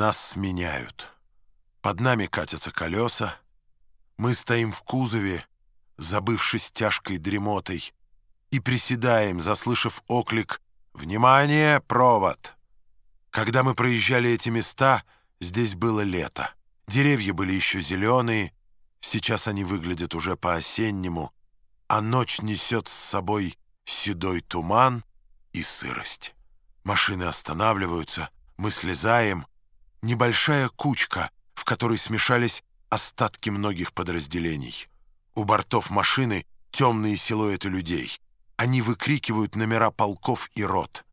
Нас сменяют. Под нами катятся колеса. Мы стоим в кузове, забывшись тяжкой дремотой, и приседаем, заслышав оклик «Внимание, провод!». Когда мы проезжали эти места, здесь было лето. Деревья были еще зеленые, сейчас они выглядят уже по-осеннему, а ночь несет с собой седой туман и сырость. Машины останавливаются, мы слезаем. Небольшая кучка, в которой смешались остатки многих подразделений. У бортов машины темные силуэты людей. Они выкрикивают номера полков и рот.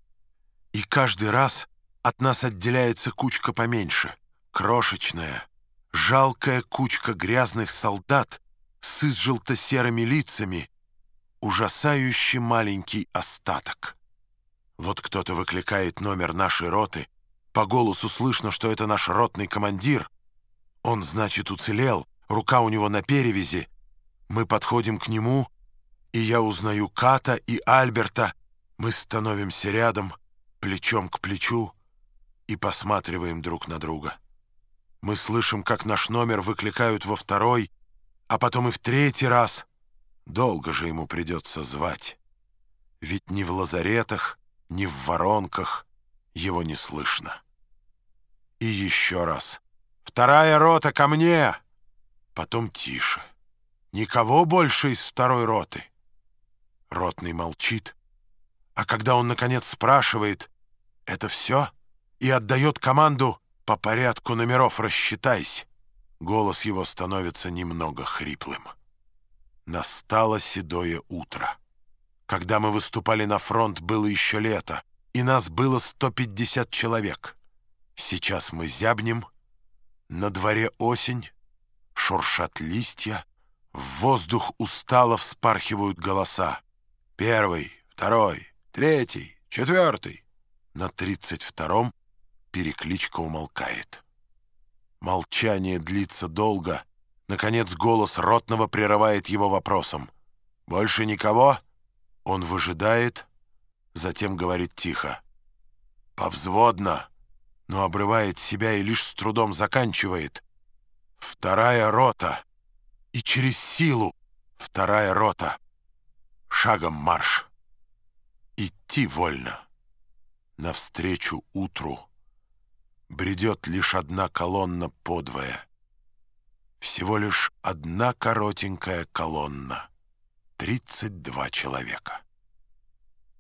И каждый раз от нас отделяется кучка поменьше, крошечная, жалкая кучка грязных солдат с изжелто-серыми лицами, ужасающий маленький остаток. Вот кто-то выкликает номер нашей роты, по голосу слышно, что это наш ротный командир. Он, значит, уцелел, рука у него на перевязи. Мы подходим к нему, и я узнаю Ката и Альберта. Мы становимся рядом, плечом к плечу, и посматриваем друг на друга. Мы слышим, как наш номер выкликают во второй, а потом и в третий раз. Долго же ему придется звать. Ведь ни в лазаретах, ни в воронках его не слышно. И еще раз. «Вторая рота ко мне!» Потом тише. «Никого больше из второй роты?» Ротный молчит. А когда он, наконец, спрашивает «Это все?» и отдает команду «По порядку номеров рассчитайся», голос его становится немного хриплым. Настало седое утро. Когда мы выступали на фронт, было еще лето, и нас было 150 человек. Сейчас мы зябнем, на дворе осень, шуршат листья, в воздух устало вспархивают голоса. Первый, второй, третий, четвертый. На тридцать втором перекличка умолкает. Молчание длится долго. Наконец голос ротного прерывает его вопросом. «Больше никого?» Он выжидает, затем говорит тихо. «Повзводно!» Но обрывает себя и лишь с трудом заканчивает. «Вторая рота!» И через силу «Вторая рота!» Шагом марш! Идти вольно. Навстречу утру бредет лишь одна колонна подвое. Всего лишь одна коротенькая колонна. Тридцать два человека.